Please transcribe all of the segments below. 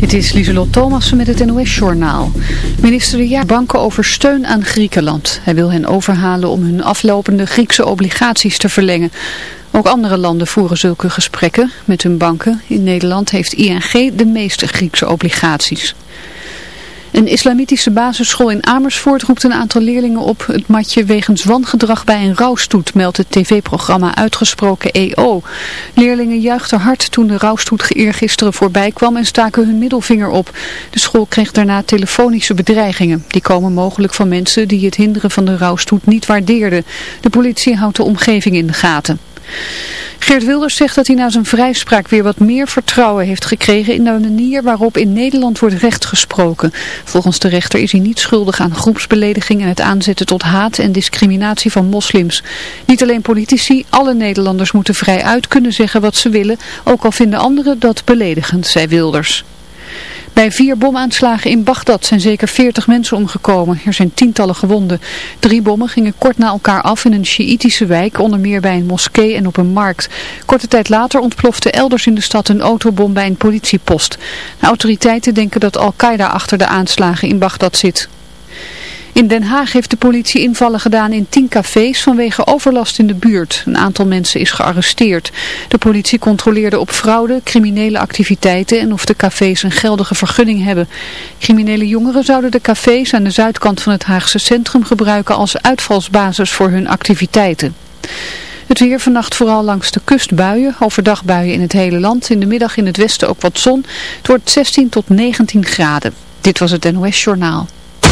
Dit is Lieselot Thomassen met het NOS-journaal. Minister De Jager banken over steun aan Griekenland. Hij wil hen overhalen om hun aflopende Griekse obligaties te verlengen. Ook andere landen voeren zulke gesprekken met hun banken. In Nederland heeft ING de meeste Griekse obligaties. Een islamitische basisschool in Amersfoort roept een aantal leerlingen op het matje wegens wangedrag bij een rouwstoet, meldt het tv-programma Uitgesproken EO. Leerlingen juichten hard toen de rouwstoet eergisteren voorbij kwam en staken hun middelvinger op. De school kreeg daarna telefonische bedreigingen. Die komen mogelijk van mensen die het hinderen van de rouwstoet niet waardeerden. De politie houdt de omgeving in de gaten. Geert Wilders zegt dat hij na zijn vrijspraak weer wat meer vertrouwen heeft gekregen in de manier waarop in Nederland wordt recht gesproken. Volgens de rechter is hij niet schuldig aan groepsbelediging en het aanzetten tot haat en discriminatie van moslims. Niet alleen politici, alle Nederlanders moeten vrij uit kunnen zeggen wat ze willen, ook al vinden anderen dat beledigend, zei Wilders. Bij vier bomaanslagen in Bagdad zijn zeker 40 mensen omgekomen. Er zijn tientallen gewonden. Drie bommen gingen kort na elkaar af in een Sjiïtische wijk, onder meer bij een moskee en op een markt. Korte tijd later ontplofte elders in de stad een autobom bij een politiepost. De autoriteiten denken dat Al-Qaeda achter de aanslagen in Bagdad zit. In Den Haag heeft de politie invallen gedaan in tien cafés vanwege overlast in de buurt. Een aantal mensen is gearresteerd. De politie controleerde op fraude, criminele activiteiten en of de cafés een geldige vergunning hebben. Criminele jongeren zouden de cafés aan de zuidkant van het Haagse centrum gebruiken als uitvalsbasis voor hun activiteiten. Het weer vannacht vooral langs de kust buien, overdag buien in het hele land. In de middag in het westen ook wat zon. Het wordt 16 tot 19 graden. Dit was het NOS Journaal.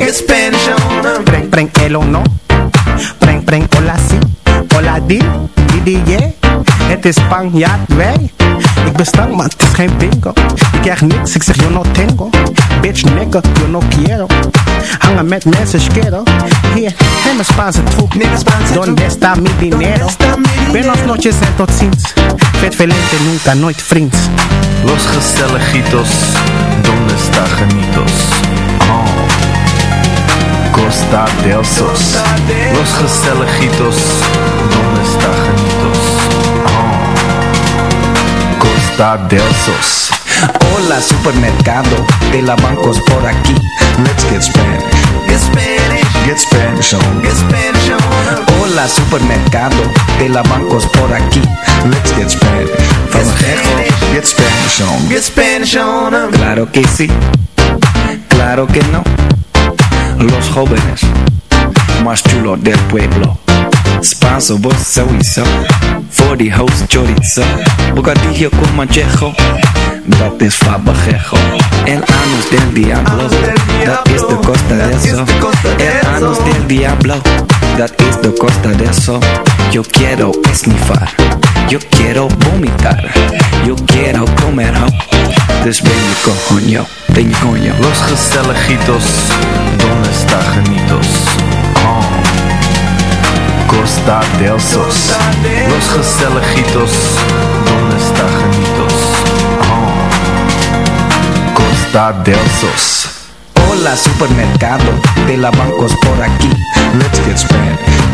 Get Spanish on. Preng, preng, el o no. Preng, preng, hola si. Hola di, di, di, yeah. Het is Spanjaard, wij. Ik ben stank, maar het is geen bingo. Ik krijg niks, ik zeg yo no tengo. Bitch, nigga, yo no quiero. Hangen met mensen, schero. Hier, neem een Spaanse troep. Neem een Spaanse troep. Donde está mi dinero? Donde? Buenos noches en tot ziens. Vet velente, nunca, nooit vriends. Los Gestelejitos, ¿dónde está Genitos? Oh. Costa del Sos. Los Gestelejitos, ¿dónde está Genitos? Oh. Costa del Sos. Hola supermercado de la bancos por aquí. Let's get Spanish. Get Spanish, Get Spanish on. get Spanish on. Hola supermercado de la bancos por aquí. Let's get Spanish. From Ajejo, get Spanish on. Get Spanish on. Claro que sí, claro que no. Los jóvenes más chulos del pueblo. Spanso, vos sowieso. Voor die host chorizo. Bocadillo con manchejo. Dat is fabajejo. El anus del diablo. Dat is de costa de eso. El anus del diablo. Dat is de costa de eso. Yo quiero esnifar. Yo quiero vomitar. Yo quiero comer. Dus je coño, je coño. Los Gestelejitos, ¿dónde está Genitos? Oh. Costa del Sos. Los Gestelejitos, ¿dónde está Genitos? Oh. Costa del Sos. Hola supermercado de la bancos por aquí. Let's get Spanish.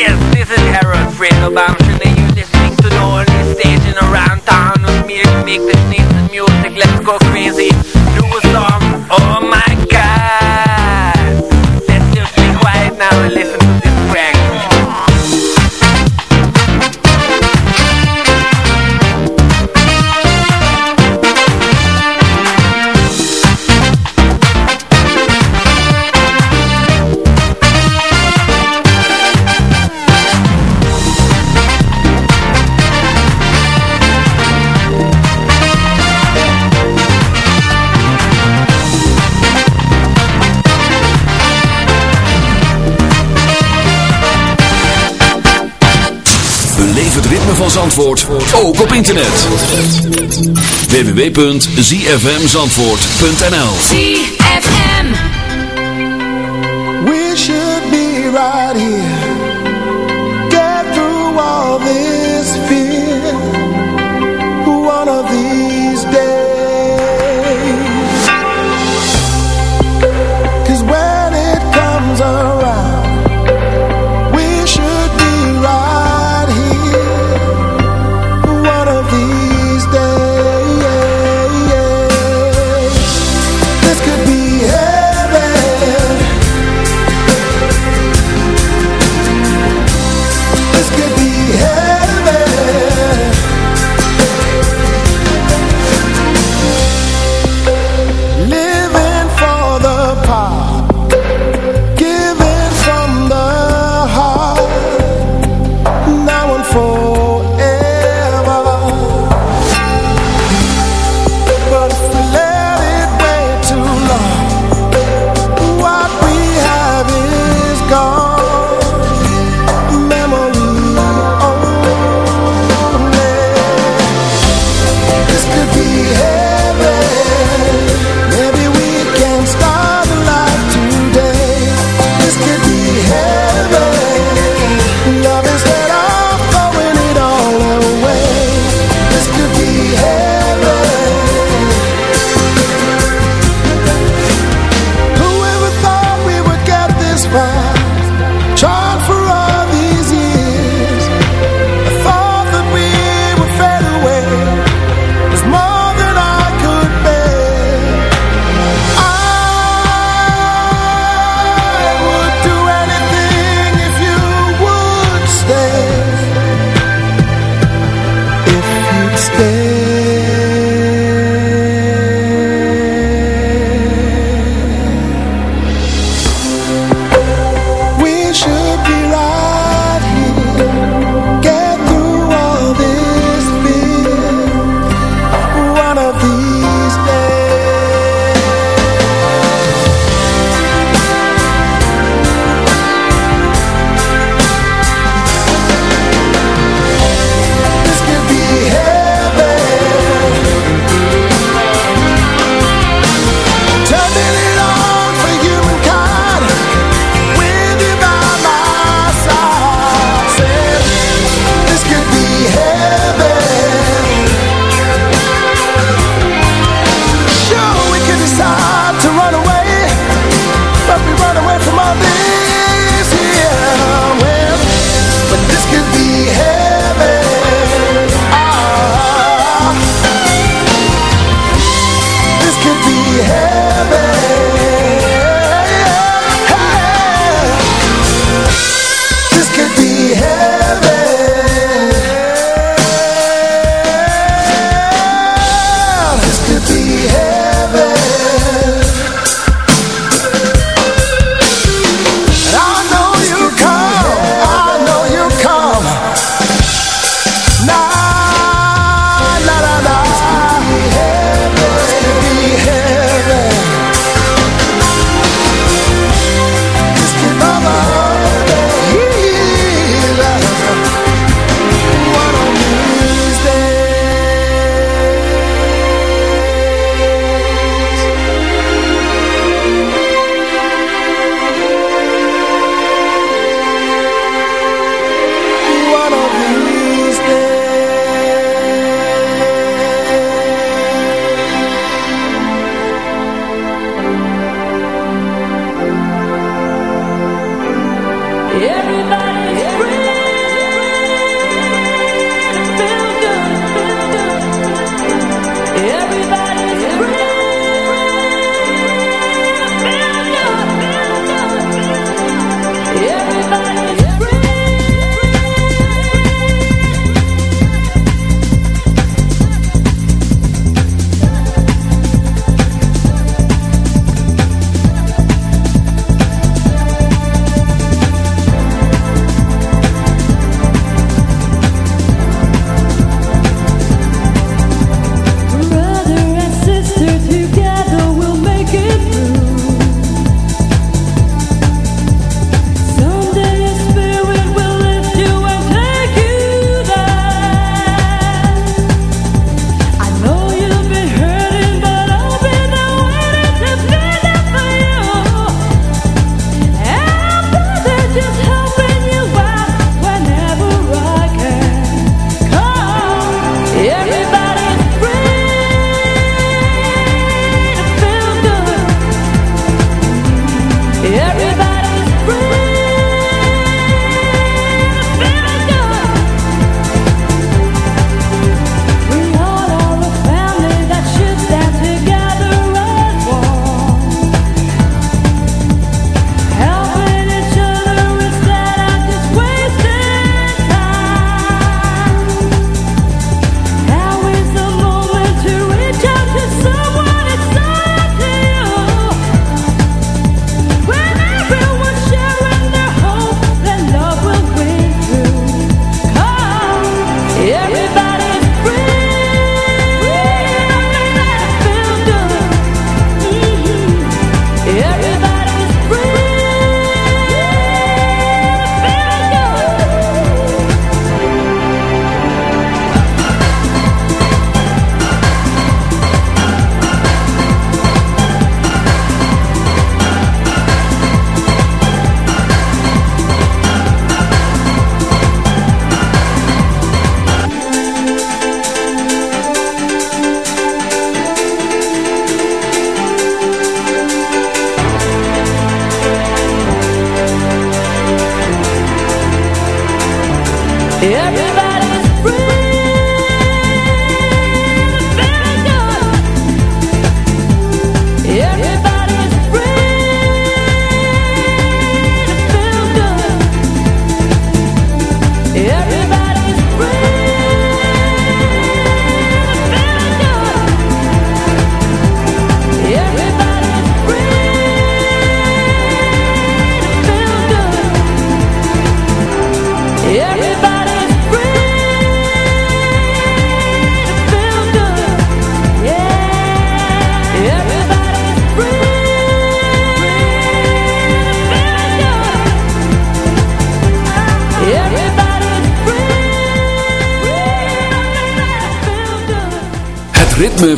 Yes, this is Harold Fredo Bamshin and you're listening to the only station around town with me to make this nice music. Let's go crazy. Do a song. Van Zandvoort, ook op internet. www.zfmzandvoort.nl ZFM. We should be right here.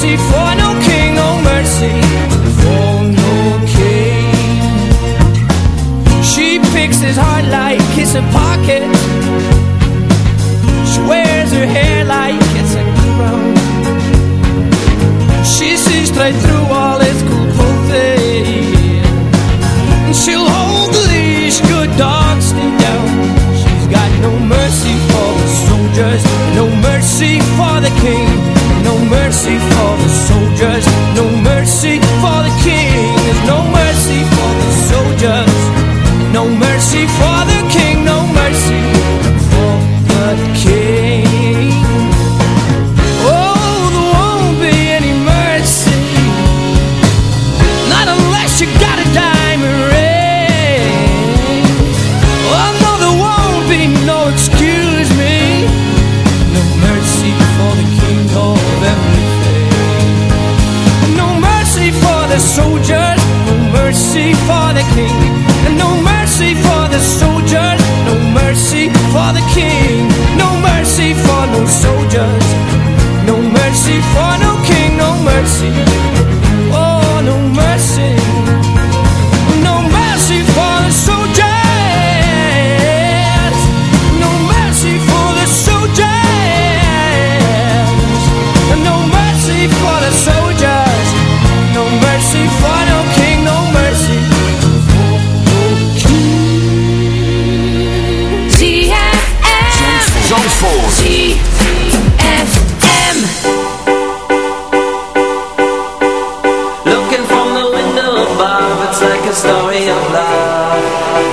mercy for no king, no mercy for no king. She picks his heart like it's a pocket. She wears her hair like it's a crown. She sees straight through mercy for the soul.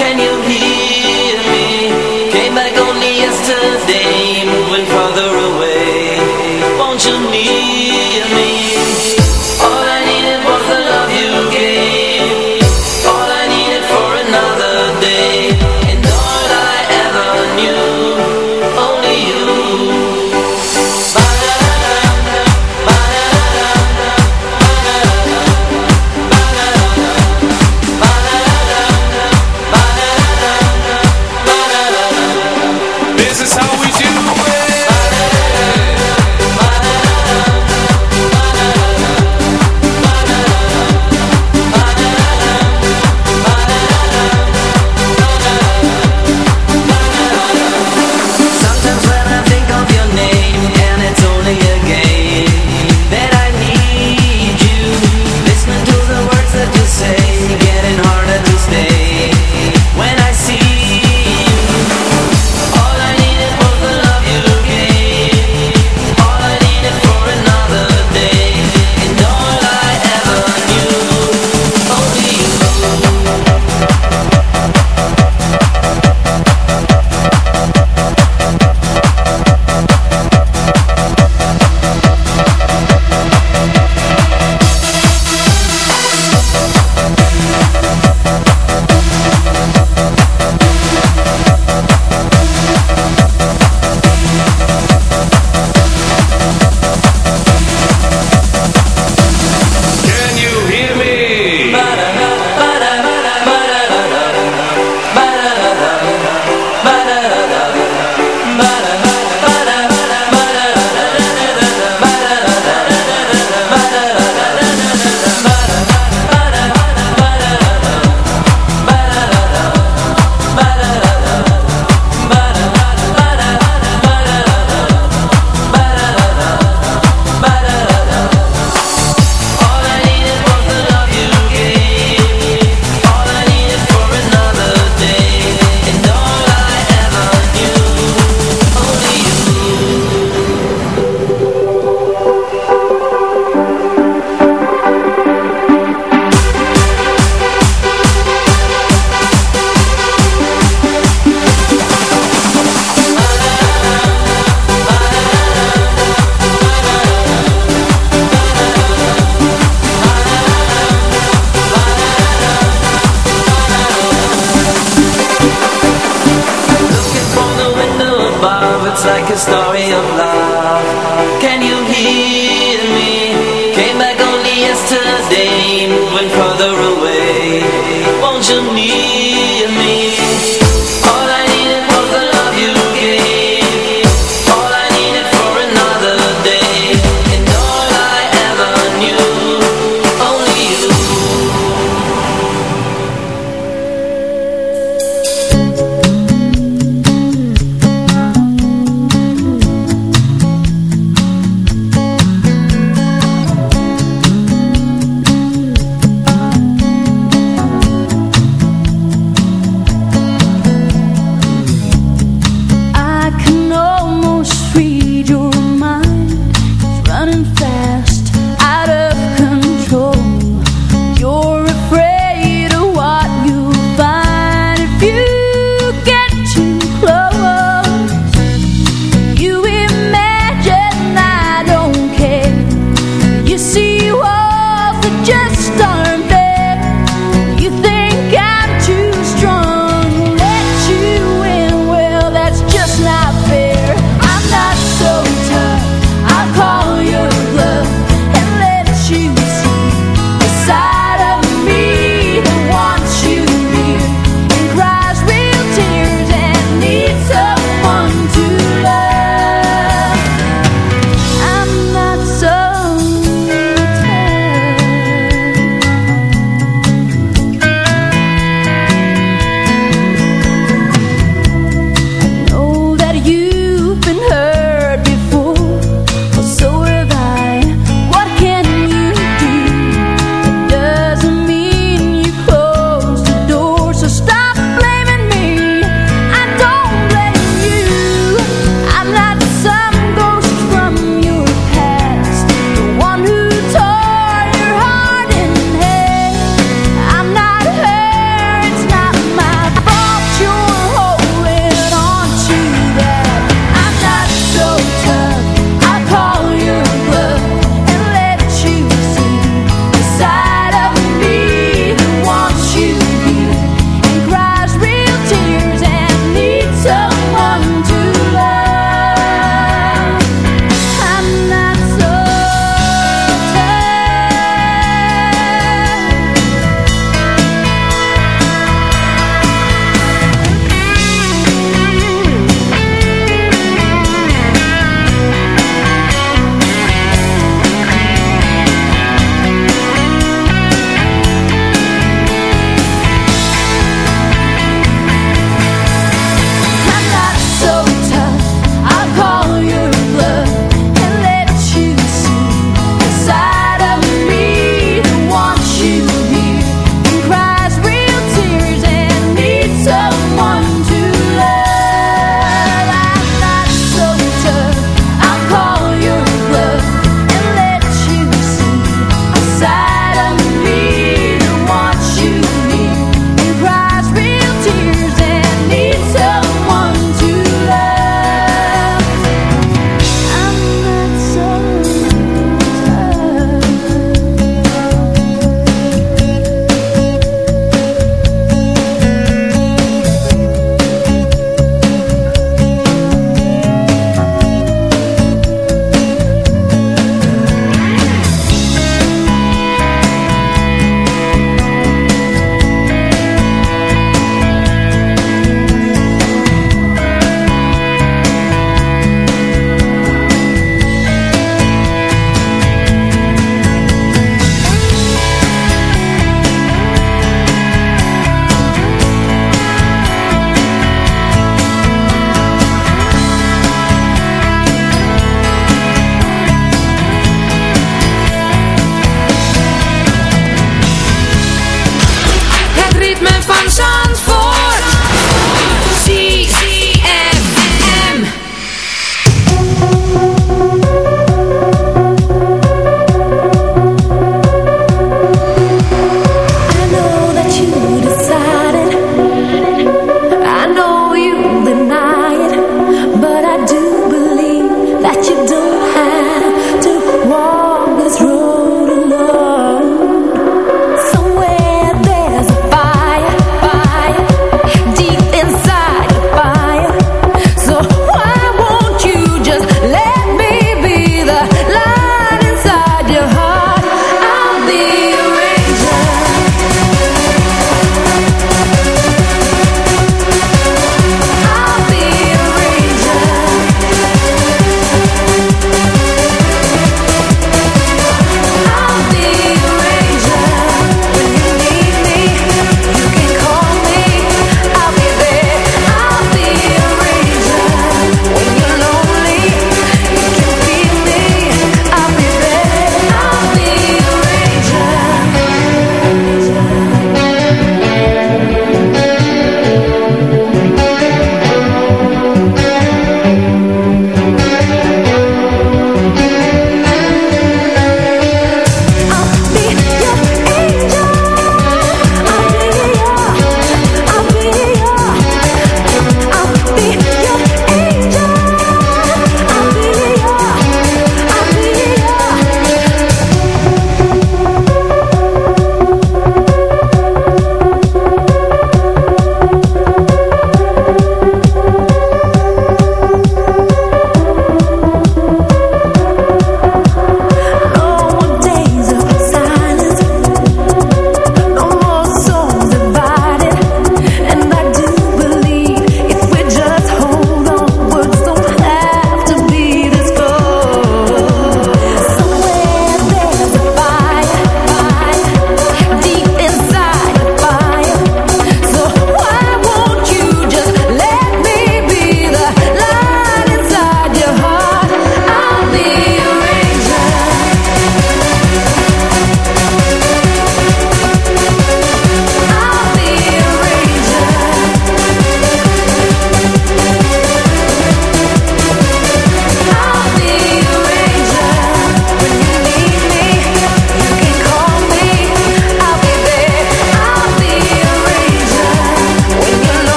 Can you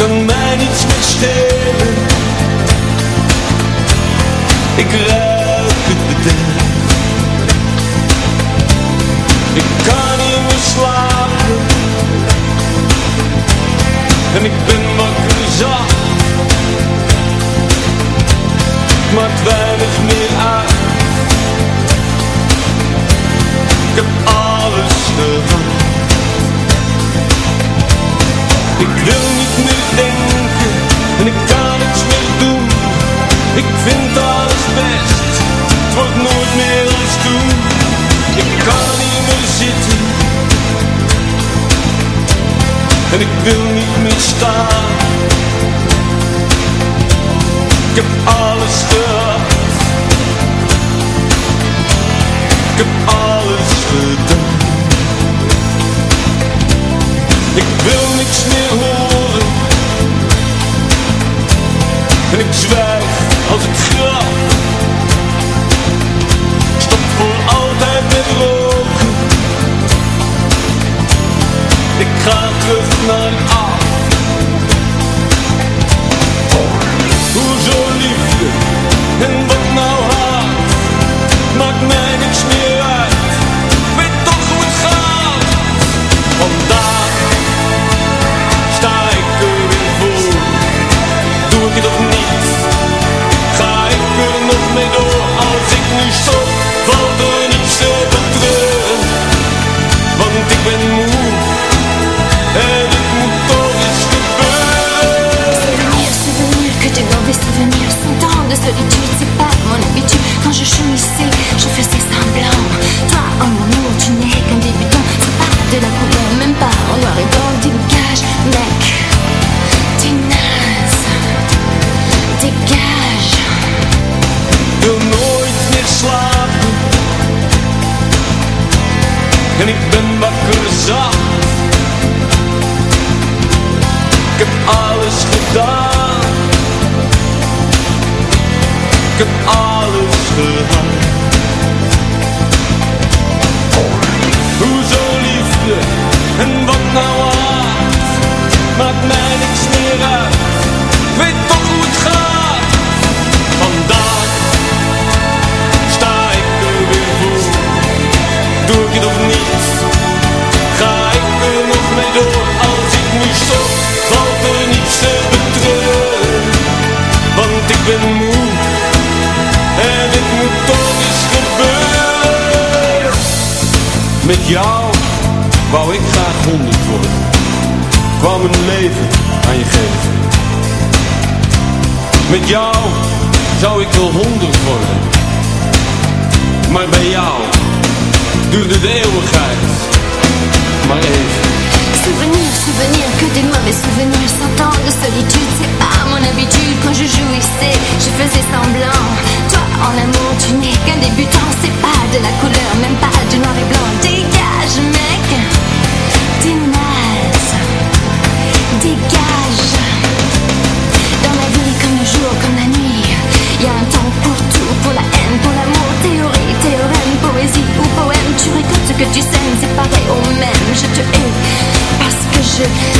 kan mij niets meer stelen. Ik ruik het bed. Ik kan niet meer slapen. En ik ben wakker zacht. Maar het Ik vind alles best, het wordt nooit meer als toen. Ik kan niet meer zitten. En ik wil niet meer staan. Ik heb alles gehad. Ik heb alles gedaan. should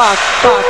What the